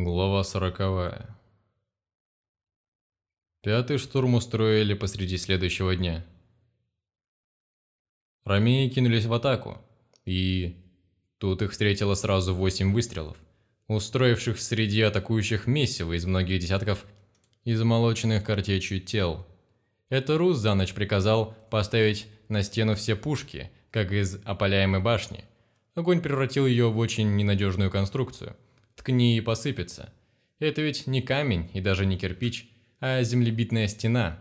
Глава сороковая. Пятый штурм устроили посреди следующего дня. Ромеи кинулись в атаку, и... Тут их встретило сразу восемь выстрелов, устроивших среди атакующих месиво из многих десятков измолоченных картечью тел. Это Рус за ночь приказал поставить на стену все пушки, как из опаляемой башни. Огонь превратил ее в очень ненадежную конструкцию – ткни и посыпется. Это ведь не камень и даже не кирпич, а землебитная стена.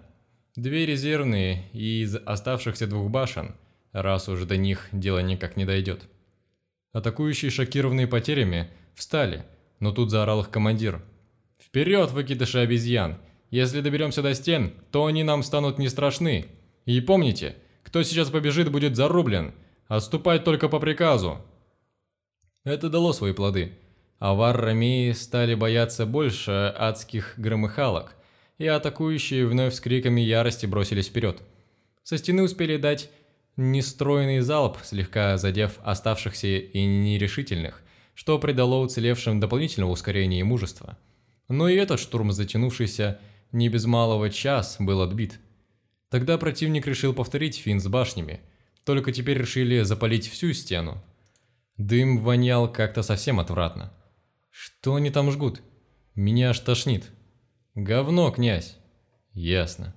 Две резервные из оставшихся двух башен, раз уже до них дело никак не дойдет. Атакующие, шокированные потерями, встали, но тут заорал их командир. «Вперед, выкидыши обезьян! Если доберемся до стен, то они нам станут не страшны. И помните, кто сейчас побежит, будет зарублен. Отступать только по приказу!» Это дало свои плоды – Авар Ромеи стали бояться больше адских громыхалок, и атакующие вновь с криками ярости бросились вперед. Со стены успели дать нестроенный залп, слегка задев оставшихся и нерешительных, что придало уцелевшим дополнительного ускорения и мужества. Но и этот штурм, затянувшийся не без малого час, был отбит. Тогда противник решил повторить фин с башнями, только теперь решили запалить всю стену. Дым вонял как-то совсем отвратно. Что они там жгут? Меня аж тошнит. Говно, князь. Ясно.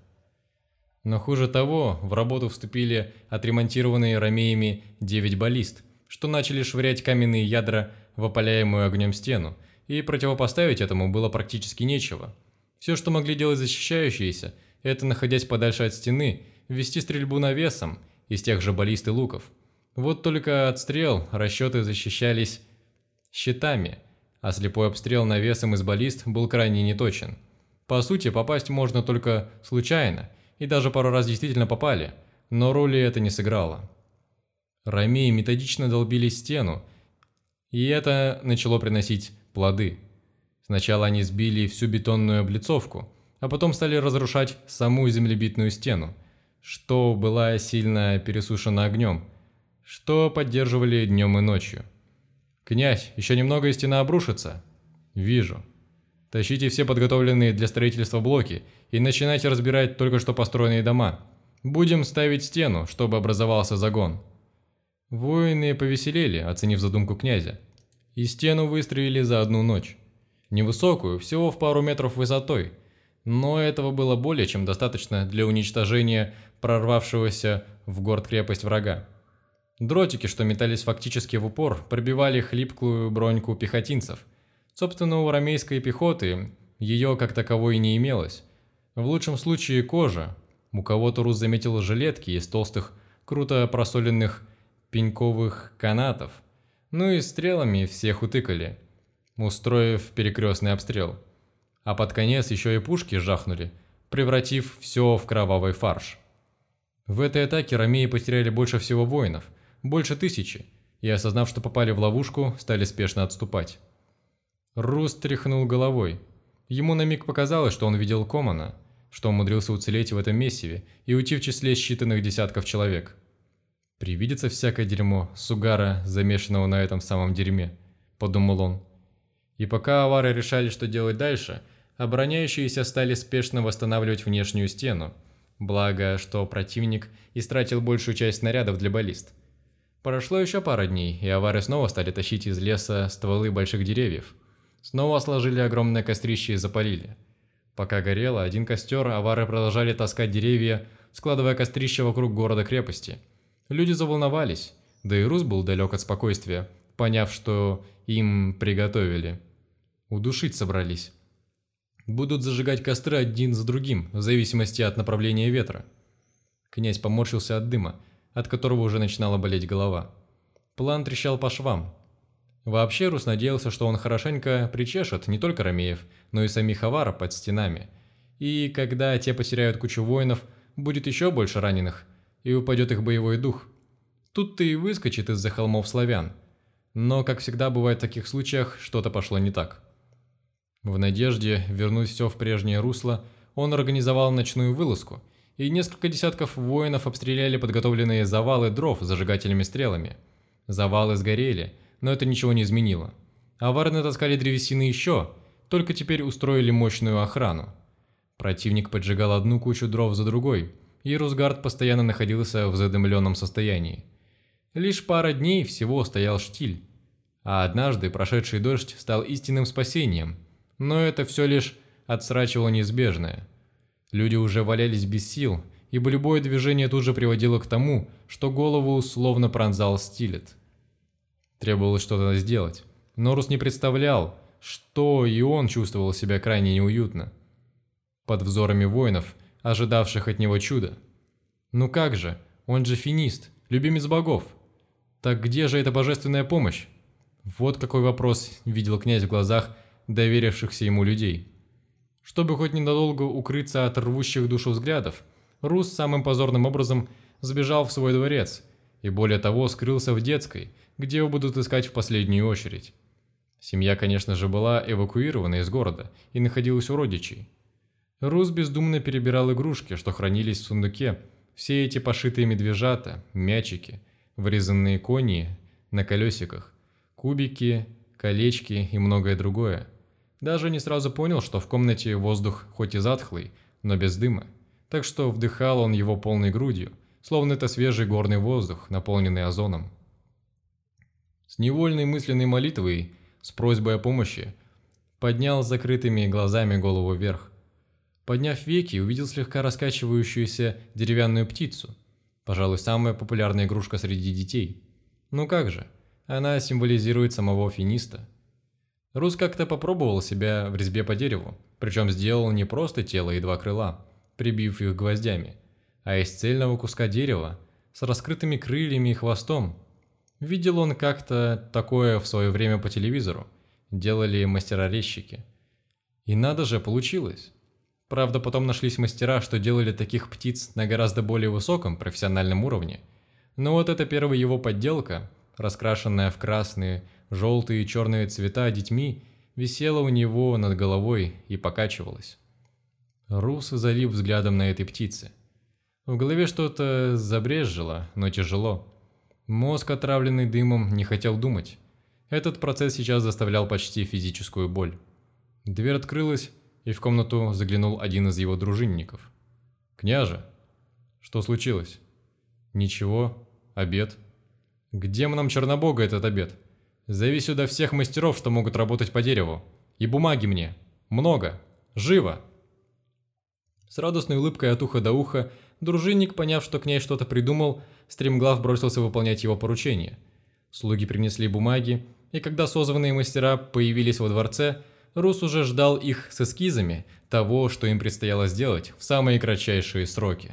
Но хуже того, в работу вступили отремонтированные ромеями 9 баллист, что начали швырять каменные ядра в опаляемую огнем стену, и противопоставить этому было практически нечего. Все, что могли делать защищающиеся, это, находясь подальше от стены, вести стрельбу навесом из тех же баллист и луков. Вот только от стрел расчеты защищались щитами – а слепой обстрел навесом из баллист был крайне неточен. По сути, попасть можно только случайно, и даже пару раз действительно попали, но роли это не сыграло. Ромеи методично долбили стену, и это начало приносить плоды. Сначала они сбили всю бетонную облицовку, а потом стали разрушать саму землебитную стену, что была сильно пересушена огнем, что поддерживали днем и ночью. «Князь, еще немного и стена обрушится». «Вижу. Тащите все подготовленные для строительства блоки и начинайте разбирать только что построенные дома. Будем ставить стену, чтобы образовался загон». Воины повеселели, оценив задумку князя. И стену выстроили за одну ночь. Невысокую, всего в пару метров высотой. Но этого было более чем достаточно для уничтожения прорвавшегося в город-крепость врага. Дротики, что метались фактически в упор, пробивали хлипкую броньку пехотинцев. Собственно, у рамейской пехоты ее как таковой не имелось. В лучшем случае кожа. У кого-то Рус заметил жилетки из толстых, круто просоленных пеньковых канатов. Ну и стрелами всех утыкали, устроив перекрестный обстрел. А под конец еще и пушки жахнули, превратив все в кровавый фарш. В этой атаке ромеи потеряли больше всего воинов – больше тысячи, и, осознав, что попали в ловушку, стали спешно отступать. Рус тряхнул головой. Ему на миг показалось, что он видел Комана, что умудрился уцелеть в этом месиве и уйти в числе считанных десятков человек. «Привидится всякое дерьмо, сугара, замешанного на этом самом дерьме», – подумал он. И пока авары решали, что делать дальше, обороняющиеся стали спешно восстанавливать внешнюю стену, благо, что противник истратил большую часть снарядов для баллист – Прошло еще пара дней, и авары снова стали тащить из леса стволы больших деревьев. Снова сложили огромное кострище и запалили. Пока горело, один костер, авары продолжали таскать деревья, складывая кострище вокруг города-крепости. Люди заволновались, да и Рус был далек от спокойствия, поняв, что им приготовили. Удушить собрались. Будут зажигать костры один за другим, в зависимости от направления ветра. Князь поморщился от дыма, от которого уже начинала болеть голова. План трещал по швам. Вообще Рус надеялся, что он хорошенько причешет не только ромеев, но и самих аваров под стенами. И когда те потеряют кучу воинов, будет еще больше раненых, и упадет их боевой дух. Тут-то и выскочит из-за холмов славян. Но, как всегда бывает в таких случаях, что-то пошло не так. В надежде вернуть все в прежнее русло, он организовал ночную вылазку – и несколько десятков воинов обстреляли подготовленные завалы дров зажигательными стрелами. Завалы сгорели, но это ничего не изменило. Авары натаскали древесины еще, только теперь устроили мощную охрану. Противник поджигал одну кучу дров за другой, и Русгард постоянно находился в задымленном состоянии. Лишь пара дней всего стоял штиль, а однажды прошедший дождь стал истинным спасением, но это все лишь отсрачивало неизбежное. Люди уже валялись без сил, ибо любое движение тут же приводило к тому, что голову условно пронзал стилет. Требовалось что-то сделать. Норус не представлял, что и он чувствовал себя крайне неуютно. Под взорами воинов, ожидавших от него чуда. Ну как же, он же финист, любимец богов. Так где же эта божественная помощь? Вот какой вопрос видел князь в глазах доверившихся ему людей. Чтобы хоть ненадолго укрыться от рвущих душу взглядов, Рус самым позорным образом сбежал в свой дворец и более того скрылся в детской, где его будут искать в последнюю очередь. Семья, конечно же, была эвакуирована из города и находилась у родичей. Рус бездумно перебирал игрушки, что хранились в сундуке, все эти пошитые медвежата, мячики, вырезанные кони на колесиках, кубики, колечки и многое другое. Даже не сразу понял, что в комнате воздух хоть и затхлый, но без дыма, так что вдыхал он его полной грудью, словно это свежий горный воздух, наполненный озоном. С невольной мысленной молитвой с просьбой о помощи, поднял закрытыми глазами голову вверх. Подняв веки, увидел слегка раскачивающуюся деревянную птицу, пожалуй, самая популярная игрушка среди детей. Ну как же, она символизирует самого финиста. Рус как-то попробовал себя в резьбе по дереву, причем сделал не просто тело и два крыла, прибив их гвоздями, а из цельного куска дерева с раскрытыми крыльями и хвостом, Видел он как-то такое в свое время по телевизору. Делали мастера-резчики. И надо же, получилось. Правда, потом нашлись мастера, что делали таких птиц на гораздо более высоком профессиональном уровне. Но вот эта первая его подделка, раскрашенная в красные, желтые и черные цвета детьми, висела у него над головой и покачивалась. Рус залип взглядом на этой птице. В голове что-то забрежило, но тяжело. Мозг, отравленный дымом, не хотел думать. Этот процесс сейчас заставлял почти физическую боль. Дверь открылась, и в комнату заглянул один из его дружинников. «Княже, что случилось?» «Ничего. Обед». «К демонам Чернобога этот обед. Зови сюда всех мастеров, что могут работать по дереву. И бумаги мне. Много. Живо!» С радостной улыбкой от уха до уха, дружинник, поняв, что князь что-то придумал, стремглав бросился выполнять его поручение. Слуги принесли бумаги, и когда созванные мастера появились во дворце, Рус уже ждал их с эскизами того, что им предстояло сделать в самые кратчайшие сроки.